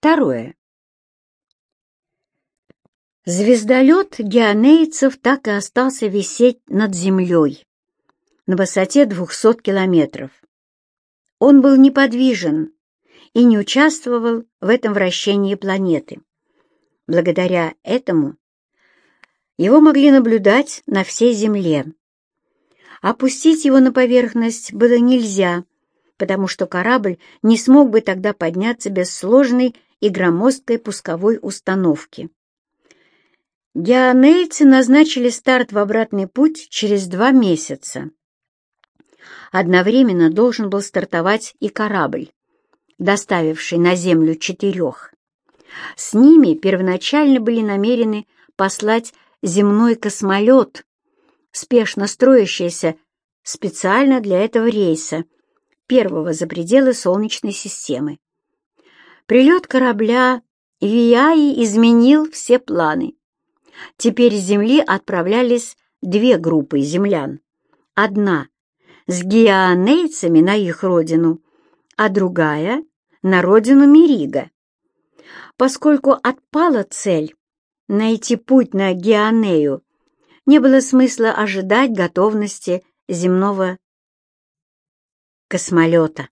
Второе. Звездолет геонейцев так и остался висеть над землей на высоте 200 километров. Он был неподвижен и не участвовал в этом вращении планеты. Благодаря этому его могли наблюдать на всей Земле. Опустить его на поверхность было нельзя, потому что корабль не смог бы тогда подняться без сложной и громоздкой пусковой установки. Геонейцы назначили старт в обратный путь через два месяца. Одновременно должен был стартовать и корабль, доставивший на Землю четырех. С ними первоначально были намерены послать земной космолет, спешно строящийся специально для этого рейса, первого за пределы Солнечной системы. Прилет корабля Вияи изменил все планы. Теперь с Земли отправлялись две группы землян. Одна с геонейцами на их родину, а другая — на родину Мерига. Поскольку отпала цель найти путь на Геонею, не было смысла ожидать готовности земного космолета.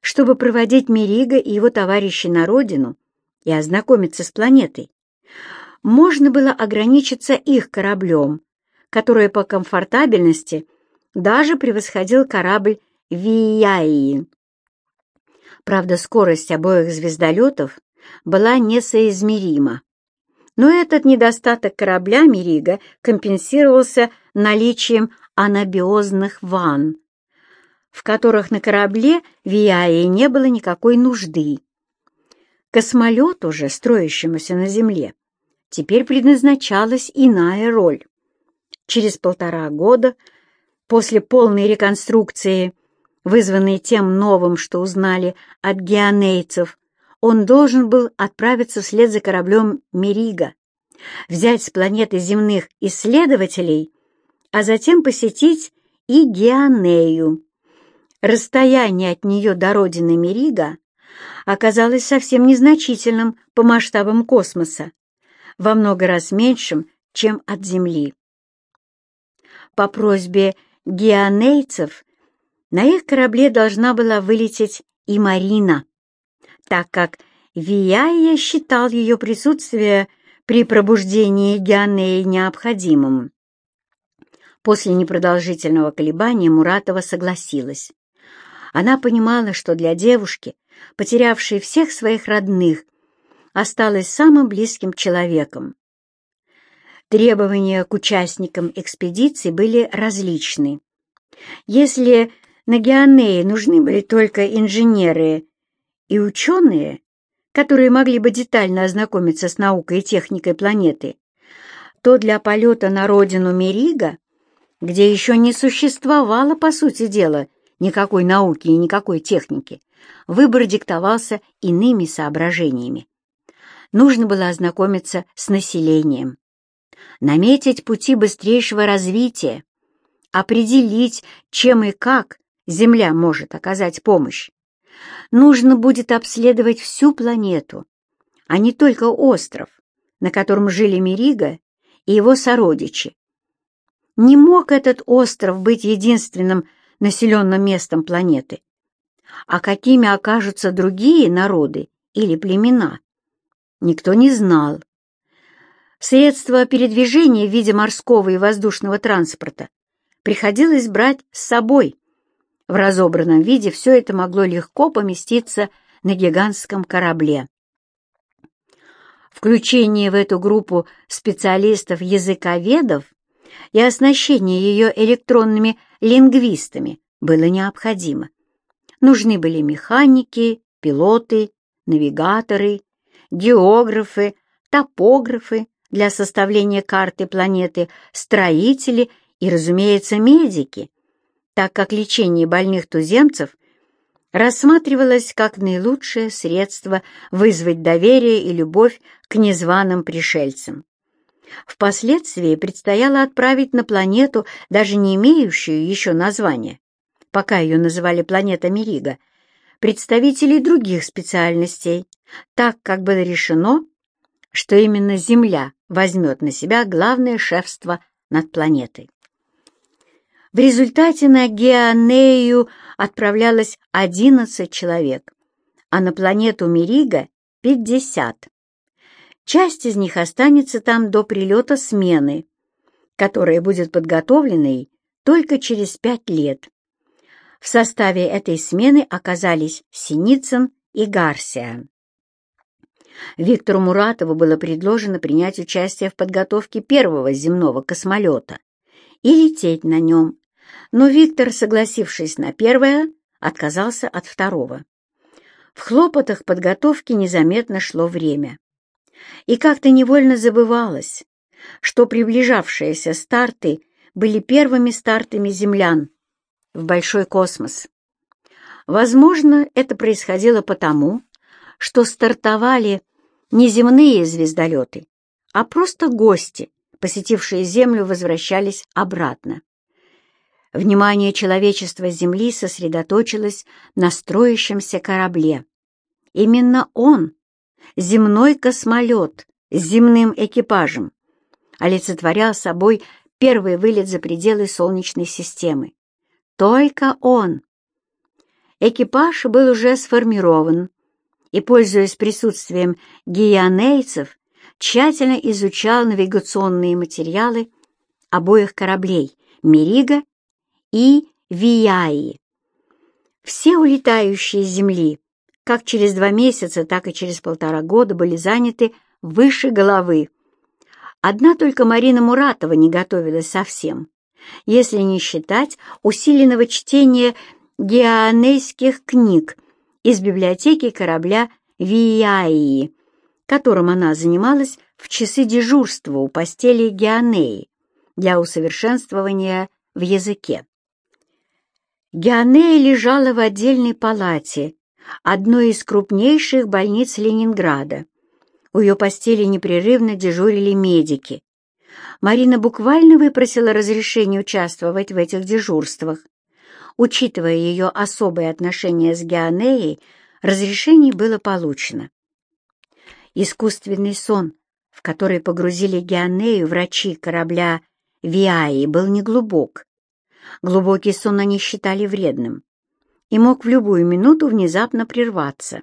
Чтобы проводить Мерига и его товарищей на родину и ознакомиться с планетой, можно было ограничиться их кораблем, который по комфортабельности даже превосходил корабль Вияи. Правда, скорость обоих звездолетов была несоизмерима. Но этот недостаток корабля Мерига компенсировался наличием анабиозных ванн, в которых на корабле Вияи не было никакой нужды. Космолету же, строящемуся на Земле, теперь предназначалась иная роль. Через полтора года, после полной реконструкции, вызванной тем новым, что узнали от геонейцев, он должен был отправиться вслед за кораблем «Мерига», взять с планеты земных исследователей, а затем посетить и Геонею. Расстояние от нее до родины Мерига оказалось совсем незначительным по масштабам космоса, во много раз меньшим, чем от Земли. По просьбе геонейцев на их корабле должна была вылететь и Марина, так как Вияя считал ее присутствие при пробуждении Геонеи необходимым. После непродолжительного колебания Муратова согласилась. Она понимала, что для девушки, потерявшей всех своих родных, осталась самым близким человеком. Требования к участникам экспедиции были различны. Если на Геонее нужны были только инженеры и ученые, которые могли бы детально ознакомиться с наукой и техникой планеты, то для полета на родину Мерига, где еще не существовало, по сути дела, никакой науки и никакой техники, выбор диктовался иными соображениями нужно было ознакомиться с населением, наметить пути быстрейшего развития, определить, чем и как Земля может оказать помощь. Нужно будет обследовать всю планету, а не только остров, на котором жили Мерига и его сородичи. Не мог этот остров быть единственным населенным местом планеты. А какими окажутся другие народы или племена? никто не знал. Средства передвижения в виде морского и воздушного транспорта приходилось брать с собой. В разобранном виде все это могло легко поместиться на гигантском корабле. Включение в эту группу специалистов-языковедов и оснащение ее электронными лингвистами было необходимо. Нужны были механики, пилоты, навигаторы, географы, топографы для составления карты планеты, строители и, разумеется, медики, так как лечение больных туземцев рассматривалось как наилучшее средство вызвать доверие и любовь к незваным пришельцам. Впоследствии предстояло отправить на планету, даже не имеющую еще названия, пока ее называли планета Мерига, представителей других специальностей, так как было решено, что именно Земля возьмет на себя главное шефство над планетой. В результате на Геонею отправлялось 11 человек, а на планету Мерига — 50. Часть из них останется там до прилета смены, которая будет подготовленной только через пять лет. В составе этой смены оказались Синицын и Гарсия. Виктору Муратову было предложено принять участие в подготовке первого земного космолета и лететь на нем, но Виктор, согласившись на первое, отказался от второго. В хлопотах подготовки незаметно шло время. И как-то невольно забывалось, что приближавшиеся старты были первыми стартами землян в большой космос. Возможно, это происходило потому, что стартовали не земные звездолеты, а просто гости, посетившие Землю, возвращались обратно. Внимание человечества Земли сосредоточилось на строящемся корабле. Именно он, земной космолет с земным экипажем, олицетворял собой первый вылет за пределы Солнечной системы. Только он. Экипаж был уже сформирован, и, пользуясь присутствием гианейцев, тщательно изучал навигационные материалы обоих кораблей «Мерига» и «Вияи». Все улетающие с Земли, как через два месяца, так и через полтора года, были заняты выше головы. Одна только Марина Муратова не готовилась совсем если не считать усиленного чтения геонейских книг из библиотеки корабля Вияи, которым она занималась в часы дежурства у постели Геонеи для усовершенствования в языке. Геонея лежала в отдельной палате одной из крупнейших больниц Ленинграда. У ее постели непрерывно дежурили медики. Марина буквально выпросила разрешение участвовать в этих дежурствах. Учитывая ее особое отношение с Геонеей, разрешение было получено. Искусственный сон, в который погрузили Геонею врачи корабля Виаи, был неглубок. Глубокий сон они считали вредным и мог в любую минуту внезапно прерваться.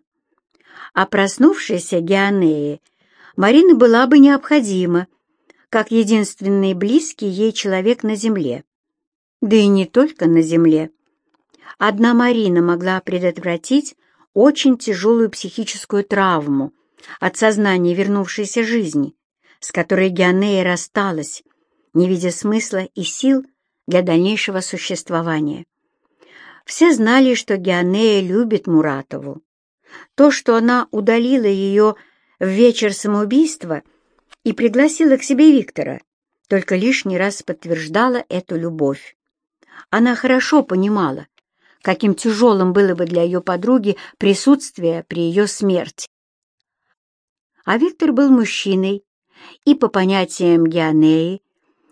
А проснувшейся Геонеи Марина была бы необходима, как единственный близкий ей человек на земле. Да и не только на земле. Одна Марина могла предотвратить очень тяжелую психическую травму от сознания вернувшейся жизни, с которой Геонея рассталась, не видя смысла и сил для дальнейшего существования. Все знали, что Геонея любит Муратову. То, что она удалила ее в вечер самоубийства — и пригласила к себе Виктора, только лишний раз подтверждала эту любовь. Она хорошо понимала, каким тяжелым было бы для ее подруги присутствие при ее смерти. А Виктор был мужчиной и, по понятиям Геонеи,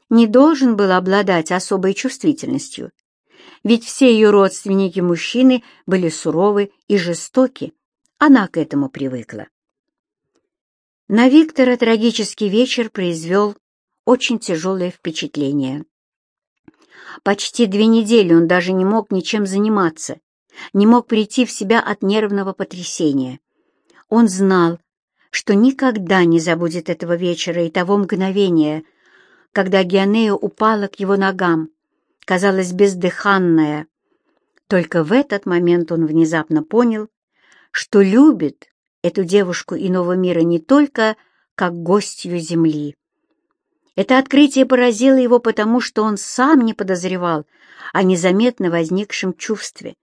не должен был обладать особой чувствительностью, ведь все ее родственники-мужчины были суровы и жестоки, она к этому привыкла. На Виктора трагический вечер произвел очень тяжелое впечатление. Почти две недели он даже не мог ничем заниматься, не мог прийти в себя от нервного потрясения. Он знал, что никогда не забудет этого вечера и того мгновения, когда Геонея упала к его ногам, казалась бездыханная. Только в этот момент он внезапно понял, что любит эту девушку иного мира не только как гостью Земли. Это открытие поразило его потому, что он сам не подозревал о незаметно возникшем чувстве.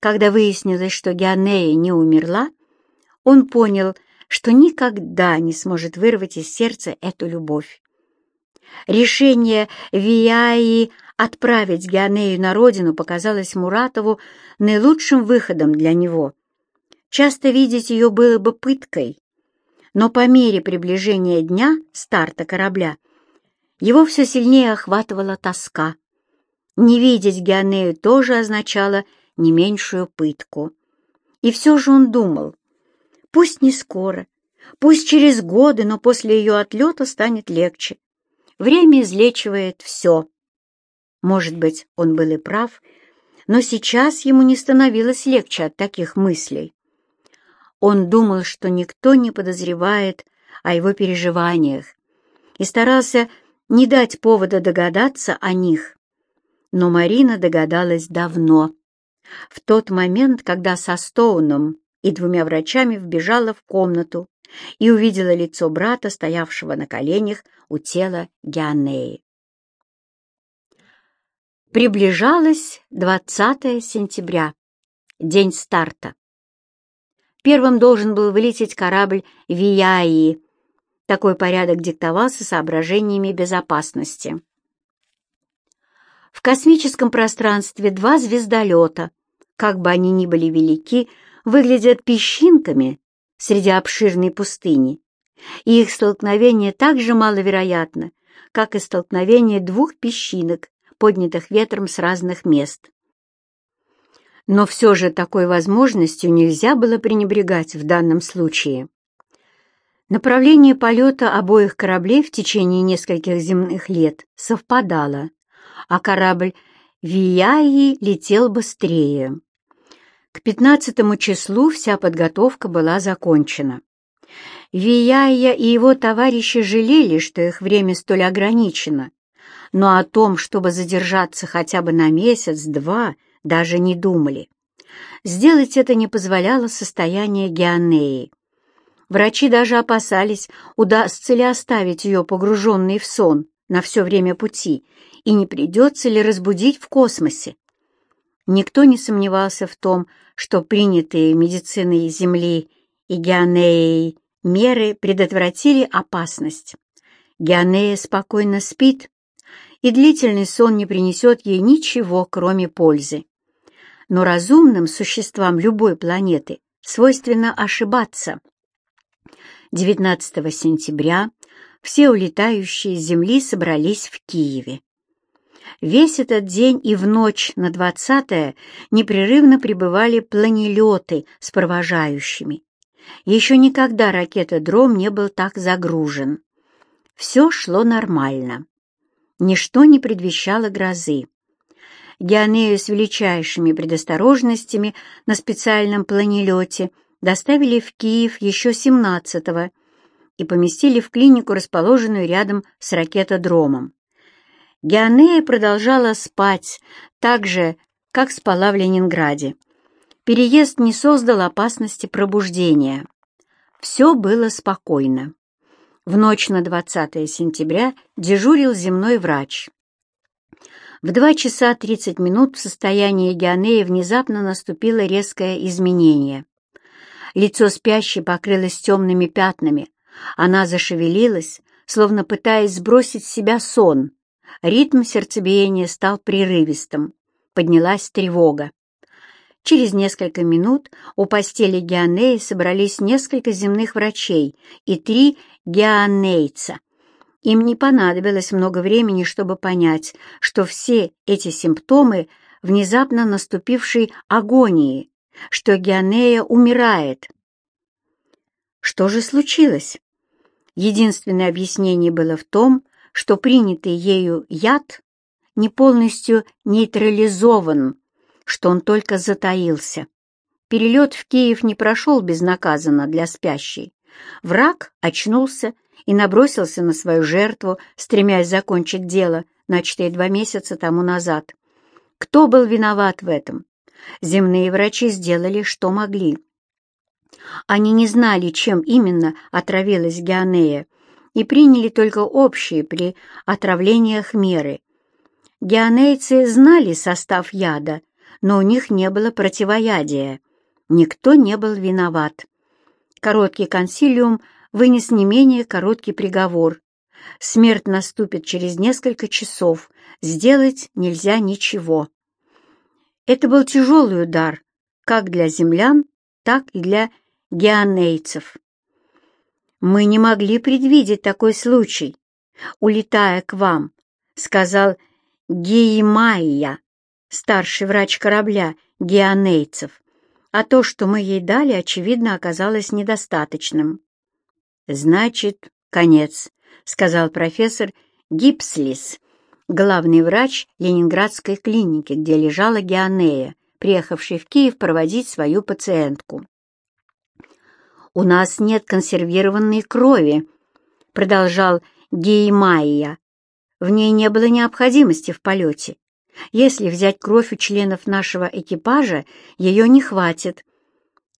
Когда выяснилось, что Геонея не умерла, он понял, что никогда не сможет вырвать из сердца эту любовь. Решение Вияи отправить Геонею на родину показалось Муратову наилучшим выходом для него. Часто видеть ее было бы пыткой, но по мере приближения дня старта корабля его все сильнее охватывала тоска. Не видеть Геонею тоже означало не меньшую пытку. И все же он думал, пусть не скоро, пусть через годы, но после ее отлета станет легче. Время излечивает все. Может быть, он был и прав, но сейчас ему не становилось легче от таких мыслей. Он думал, что никто не подозревает о его переживаниях и старался не дать повода догадаться о них. Но Марина догадалась давно, в тот момент, когда со Стоуном и двумя врачами вбежала в комнату и увидела лицо брата, стоявшего на коленях у тела Геонеи. Приближалось 20 сентября, день старта. Первым должен был вылететь корабль «Вияи». Такой порядок диктовался соображениями безопасности. В космическом пространстве два звездолета, как бы они ни были велики, выглядят песчинками среди обширной пустыни, и их столкновение так же маловероятно, как и столкновение двух песчинок, поднятых ветром с разных мест. Но все же такой возможностью нельзя было пренебрегать в данном случае. Направление полета обоих кораблей в течение нескольких земных лет совпадало, а корабль Вияи летел быстрее. К пятнадцатому числу вся подготовка была закончена. Вияя и его товарищи жалели, что их время столь ограничено, но о том, чтобы задержаться хотя бы на месяц-два, даже не думали. Сделать это не позволяло состояние Геонеи. Врачи даже опасались, удастся ли оставить ее погруженной в сон на все время пути и не придется ли разбудить в космосе. Никто не сомневался в том, что принятые медициной Земли и Геонеей меры предотвратили опасность. Геонея спокойно спит, и длительный сон не принесет ей ничего, кроме пользы. Но разумным существам любой планеты свойственно ошибаться. 19 сентября все улетающие с Земли собрались в Киеве. Весь этот день и в ночь на двадцатое непрерывно пребывали планелеты с провожающими. Еще никогда ракета-дром не был так загружен. Все шло нормально. Ничто не предвещало грозы. Геонею с величайшими предосторожностями на специальном планелете доставили в Киев еще 17-го и поместили в клинику, расположенную рядом с ракетодромом. Геонея продолжала спать так же, как спала в Ленинграде. Переезд не создал опасности пробуждения. Все было спокойно. В ночь на 20 сентября дежурил земной врач. В 2 часа 30 минут в состоянии Геонеи внезапно наступило резкое изменение. Лицо спящей покрылось темными пятнами. Она зашевелилась, словно пытаясь сбросить с себя сон. Ритм сердцебиения стал прерывистым. Поднялась тревога. Через несколько минут у постели Геонеи собрались несколько земных врачей и три геонейца. Им не понадобилось много времени, чтобы понять, что все эти симптомы внезапно наступившей агонии, что Геонея умирает. Что же случилось? Единственное объяснение было в том, что принятый ею яд не полностью нейтрализован, что он только затаился. Перелет в Киев не прошел безнаказанно для спящей. Враг очнулся и набросился на свою жертву, стремясь закончить дело, начатое два месяца тому назад. Кто был виноват в этом? Земные врачи сделали, что могли. Они не знали, чем именно отравилась Геонея, и приняли только общие при отравлениях меры. Геонейцы знали состав яда, но у них не было противоядия. Никто не был виноват. Короткий консилиум вынес не менее короткий приговор. Смерть наступит через несколько часов, сделать нельзя ничего. Это был тяжелый удар как для землян, так и для геонейцев. «Мы не могли предвидеть такой случай, улетая к вам», — сказал Геймайя, старший врач корабля геонейцев. а то, что мы ей дали, очевидно, оказалось недостаточным. «Значит, конец», — сказал профессор Гипслис, главный врач Ленинградской клиники, где лежала Геонея, приехавший в Киев проводить свою пациентку. «У нас нет консервированной крови», — продолжал Геймайя. «В ней не было необходимости в полете. Если взять кровь у членов нашего экипажа, ее не хватит».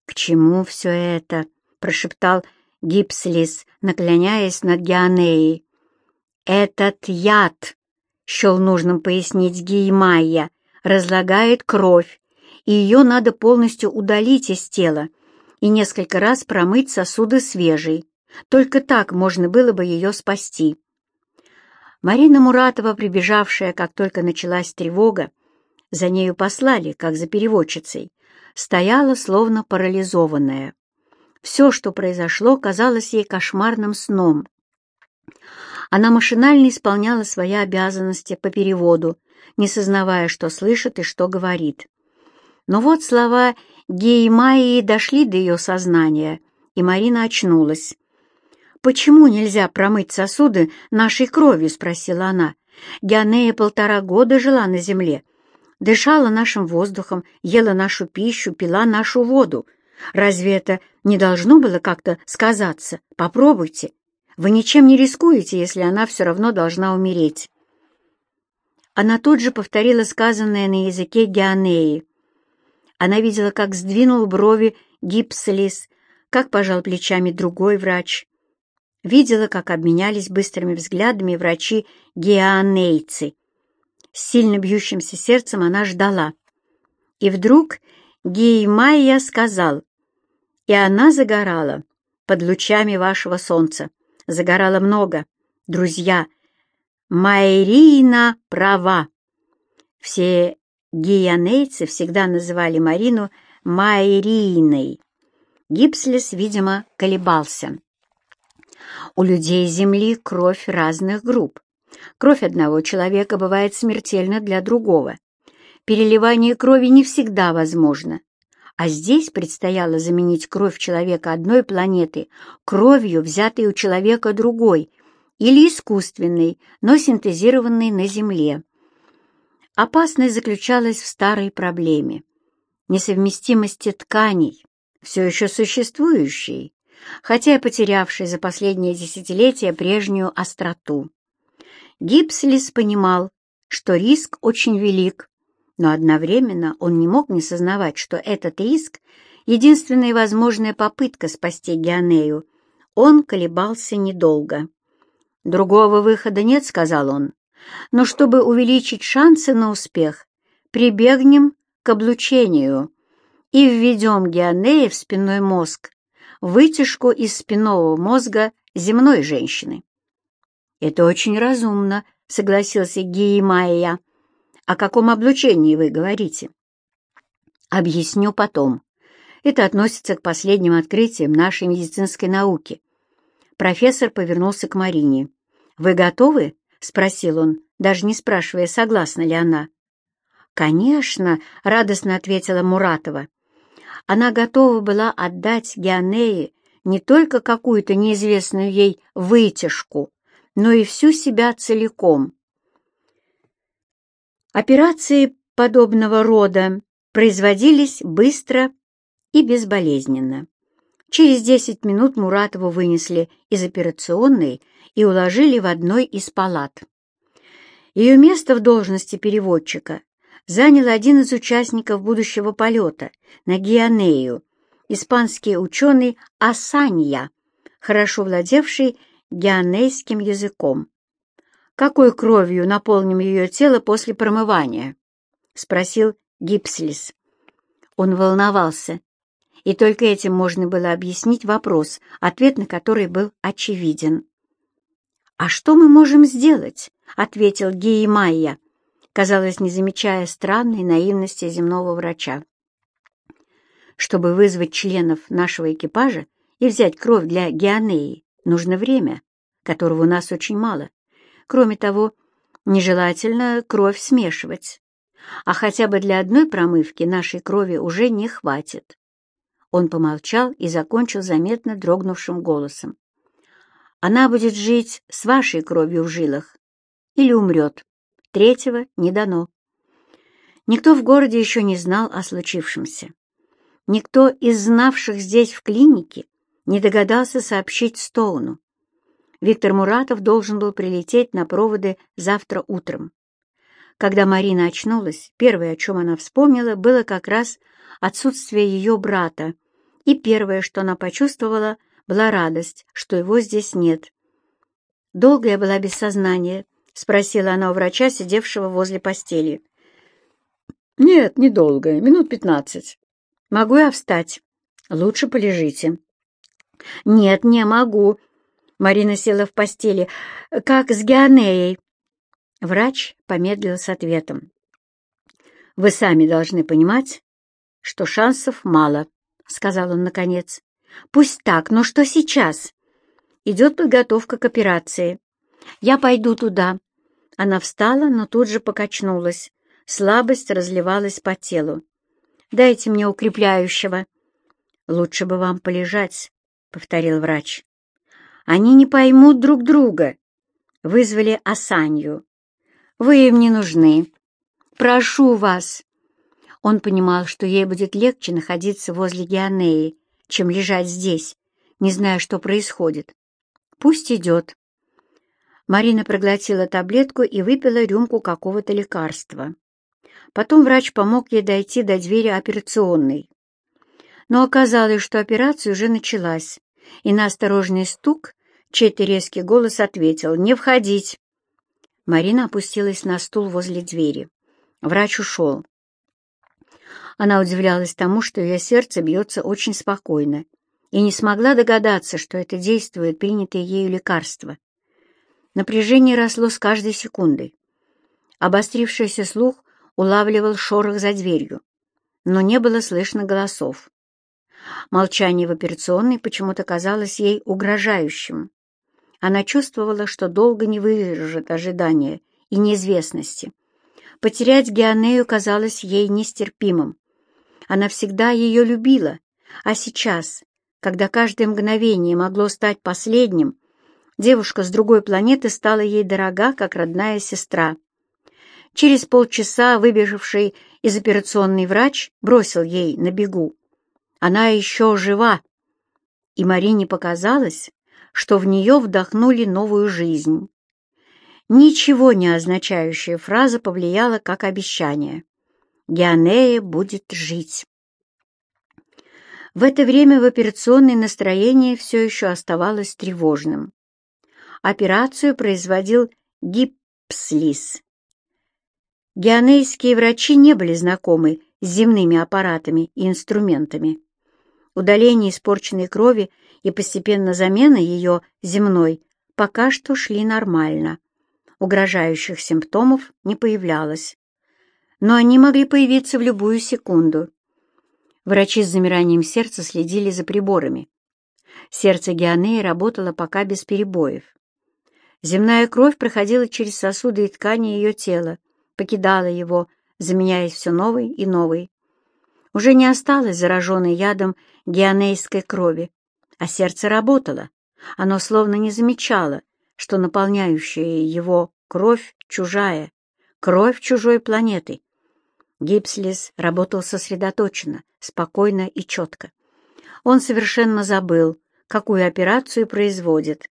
«К чему все это?» — прошептал Гипслис, наклоняясь над Геонеей. «Этот яд», — счел нужным пояснить Геймайя, — «разлагает кровь, и ее надо полностью удалить из тела и несколько раз промыть сосуды свежей. Только так можно было бы ее спасти. Марина Муратова, прибежавшая, как только началась тревога, за нею послали, как за переводчицей, стояла словно парализованная. Все, что произошло, казалось ей кошмарным сном. Она машинально исполняла свои обязанности по переводу, не сознавая, что слышит и что говорит. Но вот слова Геймаи дошли до ее сознания, и Марина очнулась. «Почему нельзя промыть сосуды нашей кровью?» — спросила она. «Геонея полтора года жила на земле, дышала нашим воздухом, ела нашу пищу, пила нашу воду. Разве это не должно было как-то сказаться? Попробуйте. Вы ничем не рискуете, если она все равно должна умереть». Она тут же повторила сказанное на языке Геонеи. Она видела, как сдвинул брови Гипслис, как пожал плечами другой врач. Видела, как обменялись быстрыми взглядами врачи-геонейцы. С сильно бьющимся сердцем она ждала. И вдруг Геймайя сказал, «И она загорала под лучами вашего солнца. Загорала много. Друзья, Майрина права. Все Гиянейцы всегда называли Марину Майриной. Гипслес, видимо, колебался. У людей Земли кровь разных групп. Кровь одного человека бывает смертельна для другого. Переливание крови не всегда возможно. А здесь предстояло заменить кровь человека одной планеты кровью, взятой у человека другой, или искусственной, но синтезированной на Земле. Опасность заключалась в старой проблеме — несовместимости тканей, все еще существующей, хотя и потерявшей за последние десятилетия прежнюю остроту. Гипслис понимал, что риск очень велик, но одновременно он не мог не сознавать, что этот риск — единственная возможная попытка спасти Геонею. Он колебался недолго. «Другого выхода нет», — сказал он. Но чтобы увеличить шансы на успех, прибегнем к облучению и введем геонеи в спинной мозг, вытяжку из спинного мозга земной женщины. «Это очень разумно», — согласился Геймайя. «О каком облучении вы говорите?» «Объясню потом. Это относится к последним открытиям нашей медицинской науки». Профессор повернулся к Марине. «Вы готовы — спросил он, даже не спрашивая, согласна ли она. «Конечно», — радостно ответила Муратова. Она готова была отдать Геонее не только какую-то неизвестную ей вытяжку, но и всю себя целиком. Операции подобного рода производились быстро и безболезненно. Через десять минут Муратову вынесли из операционной и уложили в одной из палат. Ее место в должности переводчика занял один из участников будущего полета на Гианею, испанский ученый Асанья, хорошо владевший гианейским языком. «Какой кровью наполним ее тело после промывания?» — спросил Гипслис. Он волновался, и только этим можно было объяснить вопрос, ответ на который был очевиден. «А что мы можем сделать?» — ответил Геймайя, казалось, не замечая странной наивности земного врача. «Чтобы вызвать членов нашего экипажа и взять кровь для Геонеи, нужно время, которого у нас очень мало. Кроме того, нежелательно кровь смешивать. а хотя бы для одной промывки нашей крови уже не хватит. Он помолчал и закончил заметно дрогнувшим голосом. Она будет жить с вашей кровью в жилах или умрет. Третьего не дано. Никто в городе еще не знал о случившемся. Никто из знавших здесь в клинике не догадался сообщить Стоуну. Виктор Муратов должен был прилететь на проводы завтра утром. Когда Марина очнулась, первое, о чем она вспомнила, было как раз отсутствие ее брата, и первое, что она почувствовала, была радость, что его здесь нет. «Долго я была без сознания?» — спросила она у врача, сидевшего возле постели. «Нет, недолго, минут пятнадцать. Могу я встать? Лучше полежите». «Нет, не могу». Марина села в постели. «Как с Геонеей?» Врач помедлил с ответом. «Вы сами должны понимать, что шансов мало», — сказал он наконец. «Пусть так, но что сейчас?» «Идет подготовка к операции. Я пойду туда». Она встала, но тут же покачнулась. Слабость разливалась по телу. «Дайте мне укрепляющего». «Лучше бы вам полежать», — повторил врач. «Они не поймут друг друга». Вызвали Асанью. Вы им не нужны. Прошу вас!» Он понимал, что ей будет легче находиться возле Геонеи, чем лежать здесь, не зная, что происходит. «Пусть идет». Марина проглотила таблетку и выпила рюмку какого-то лекарства. Потом врач помог ей дойти до двери операционной. Но оказалось, что операция уже началась, и на осторожный стук чей-то резкий голос ответил «Не входить!». Марина опустилась на стул возле двери. Врач ушел. Она удивлялась тому, что ее сердце бьется очень спокойно, и не смогла догадаться, что это действует принятое ею лекарство. Напряжение росло с каждой секундой. Обострившийся слух улавливал шорох за дверью, но не было слышно голосов. Молчание в операционной почему-то казалось ей угрожающим. Она чувствовала, что долго не выдержит ожидания и неизвестности. Потерять Геонею казалось ей нестерпимым. Она всегда ее любила, а сейчас, когда каждое мгновение могло стать последним, девушка с другой планеты стала ей дорога, как родная сестра. Через полчаса выбежавший из операционной врач бросил ей на бегу. Она еще жива, и Марине показалось, что в нее вдохнули новую жизнь. Ничего не означающая фраза повлияла как обещание. Геонея будет жить. В это время в операционной настроение все еще оставалось тревожным. Операцию производил гипслис. Геонейские врачи не были знакомы с земными аппаратами и инструментами. Удаление испорченной крови и постепенно замена ее земной пока что шли нормально. Угрожающих симптомов не появлялось. Но они могли появиться в любую секунду. Врачи с замиранием сердца следили за приборами. Сердце Геонеи работало пока без перебоев. Земная кровь проходила через сосуды и ткани ее тела, покидала его, заменяясь все новой и новой. Уже не осталось зараженной ядом геонейской крови, а сердце работало. Оно словно не замечало, что наполняющая его кровь чужая, кровь чужой планеты. Гипслис работал сосредоточенно, спокойно и четко. Он совершенно забыл, какую операцию производит.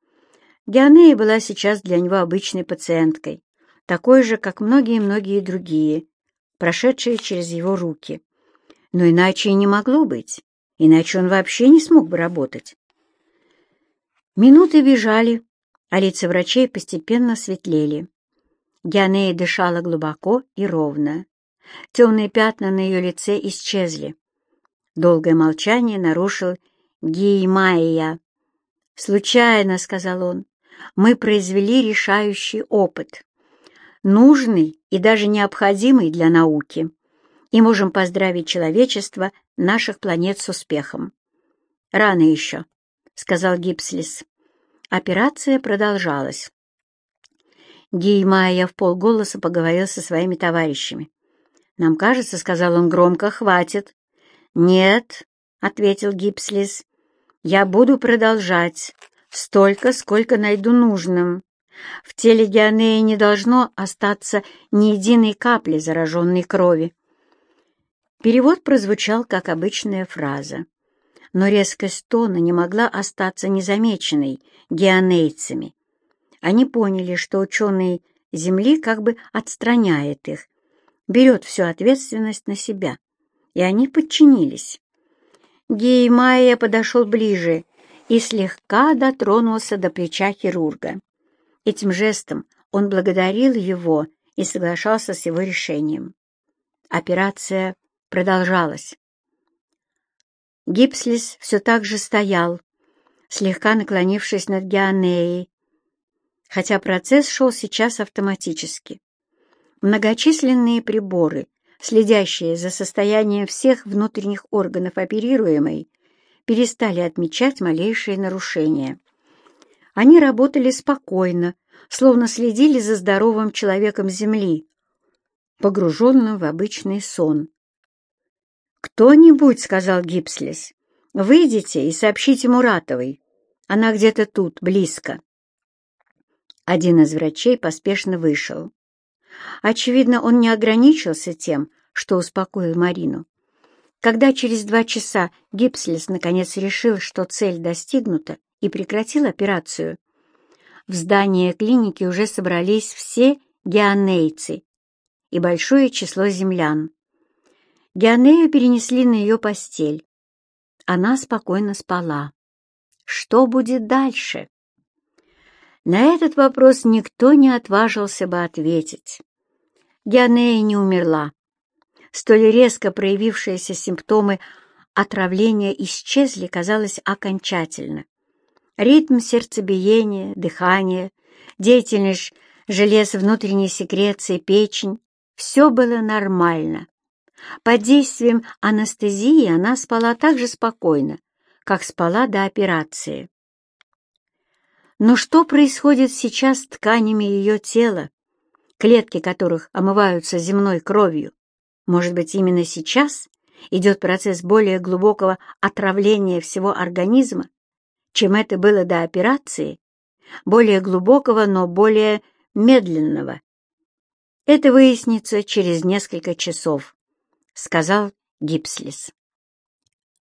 Геонея была сейчас для него обычной пациенткой, такой же, как многие-многие другие, прошедшие через его руки. Но иначе и не могло быть иначе он вообще не смог бы работать. Минуты бежали, а лица врачей постепенно светлели. Геонея дышала глубоко и ровно. Темные пятна на ее лице исчезли. Долгое молчание нарушил Геймайя. «Случайно», — сказал он, — «мы произвели решающий опыт, нужный и даже необходимый для науки, и можем поздравить человечество наших планет с успехом. «Рано еще», — сказал Гипслис. Операция продолжалась. Геймая в полголоса поговорил со своими товарищами. «Нам кажется, — сказал он громко, — хватит». «Нет», — ответил Гипслис, — «я буду продолжать столько, сколько найду нужным. В теле Геонеи не должно остаться ни единой капли зараженной крови». Перевод прозвучал как обычная фраза, но резкость тона не могла остаться незамеченной геонейцами. Они поняли, что ученый Земли как бы отстраняет их, берет всю ответственность на себя, и они подчинились. Геймайя подошел ближе и слегка дотронулся до плеча хирурга. Этим жестом он благодарил его и соглашался с его решением. Операция продолжалась. Гипслис все так же стоял, слегка наклонившись над Геонеей, хотя процесс шел сейчас автоматически. Многочисленные приборы, следящие за состоянием всех внутренних органов оперируемой, перестали отмечать малейшие нарушения. Они работали спокойно, словно следили за здоровым человеком Земли, погруженным в обычный сон. «Кто-нибудь, — сказал Гипслес, — выйдите и сообщите Муратовой. Она где-то тут, близко». Один из врачей поспешно вышел. Очевидно, он не ограничился тем, что успокоил Марину. Когда через два часа Гипслес наконец решил, что цель достигнута, и прекратил операцию, в здании клиники уже собрались все геонейцы и большое число землян. Геонею перенесли на ее постель. Она спокойно спала. Что будет дальше? На этот вопрос никто не отважился бы ответить. Геонея не умерла. Столь резко проявившиеся симптомы отравления исчезли, казалось, окончательно. Ритм сердцебиения, дыхание, деятельность желез внутренней секреции, печень — все было нормально. Под действием анестезии она спала так же спокойно, как спала до операции. Но что происходит сейчас с тканями ее тела, клетки которых омываются земной кровью? Может быть, именно сейчас идет процесс более глубокого отравления всего организма, чем это было до операции, более глубокого, но более медленного. Это выяснится через несколько часов. — сказал Гипслис.